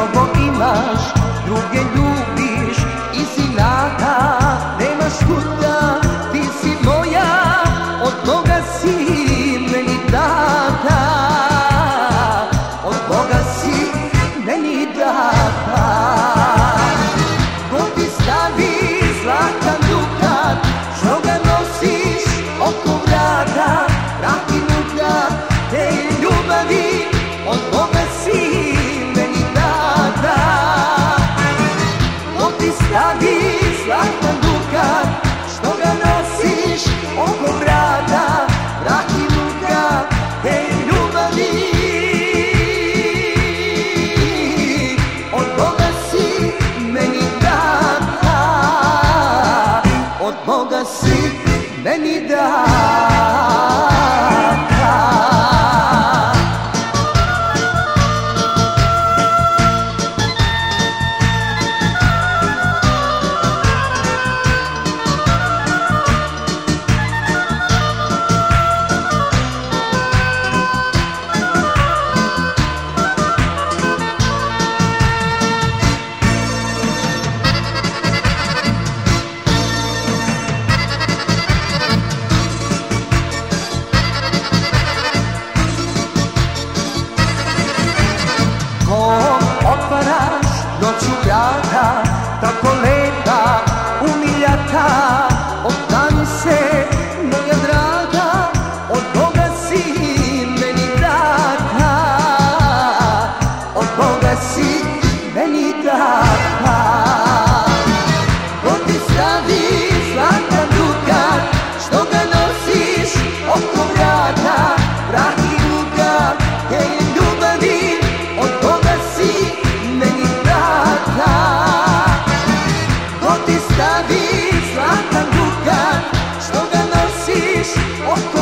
mnogo imaš, druge ljubiš iz inata, nemaš kuda, ti si moja, od Boga si meni data, od Boga si meni data. Ti stavi zlatan što ga nosiš oko vrata, vrati mu ga te ljubavi, od Boga meni data, od meni data. mata coleta. Oh,